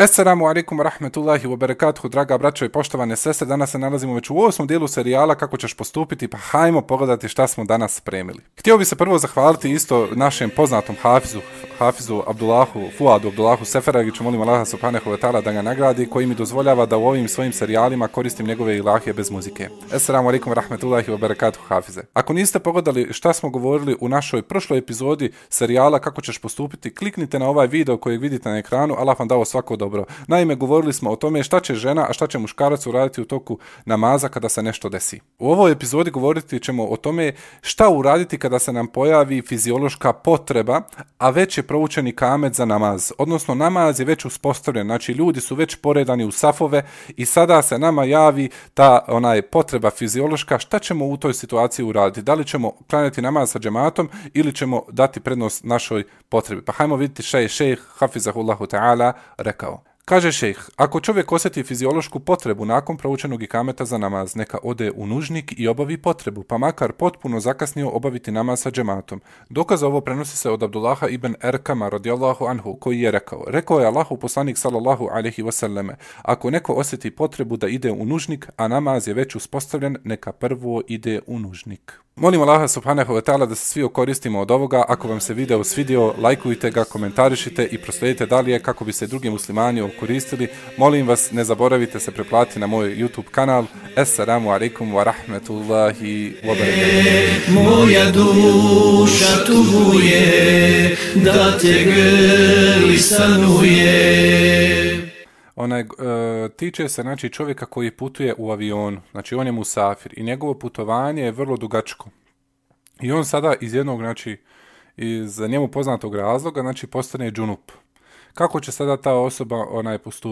Assalamu alaikum wa rahmetullahi wa barakatuhu, draga braćo i poštovane sestre. Danas se nalazimo već u osmom dijelu serijala kako ćeš postupiti, pa hajmo pogledati šta smo danas spremili. Htio bi se prvo zahvaliti isto našem poznatom hafizu, hafizu Abdullahu, Fuadu Abdullahu Seferagiću, molim Allaha subhanahu wa ta'ala da ga nagradi, koji mi dozvoljava da u ovim svojim serijalima koristim njegove ilahije bez muzike. Assalamu alaikum wa rahmetullahi wa barakatuhu, hafize. Ako niste pogledali šta smo govorili u našoj prošloj epizodi serijala kako ćeš postupiti, kliknite na ovaj video koji vidite na ekranu, Allah vam dao svako dobro dobro. Naime, govorili smo o tome šta će žena, a šta će muškarac uraditi u toku namaza kada se nešto desi. U ovoj epizodi govoriti ćemo o tome šta uraditi kada se nam pojavi fiziološka potreba, a već je proučeni kamet za namaz. Odnosno, namaz je već uspostavljen, znači ljudi su već poredani u safove i sada se nama javi ta onaj potreba fiziološka, šta ćemo u toj situaciji uraditi? Da li ćemo klanjati namaz sa džematom ili ćemo dati prednost našoj potrebi? Pa hajmo vidjeti šta je šejh Hafizahullahu ta'ala rekao. Kaže šejh, ako čovjek osjeti fiziološku potrebu nakon proučenog ikameta za namaz, neka ode u nužnik i obavi potrebu, pa makar potpuno zakasnio obaviti namaz sa džematom. Dokaz ovo prenosi se od Abdullaha ibn Erkama radijallahu anhu, koji je rekao, rekao je Allahu poslanik sallallahu alaihi wasallame, ako neko osjeti potrebu da ide u nužnik, a namaz je već uspostavljen, neka prvo ide u nužnik. Molim Allaha subhanahu wa ta'ala da se svi okoristimo od ovoga. Ako vam se video svidio, lajkujte ga, komentarišite i proslijedite dalje kako bi se drugi muslimani koristili. Molim vas, ne zaboravite se preplati na moj YouTube kanal. Assalamu alaikum wa rahmetullahi wa barakatuh. Moja duša tuguje da te grli sanuje onaj, e, tiče se znači, čovjeka koji putuje u avionu, znači on je musafir i njegovo putovanje je vrlo dugačko. I on sada iz jednog, znači, iz njemu poznatog razloga, znači, postane džunup. Kako će sada ta osoba onaj postupiti?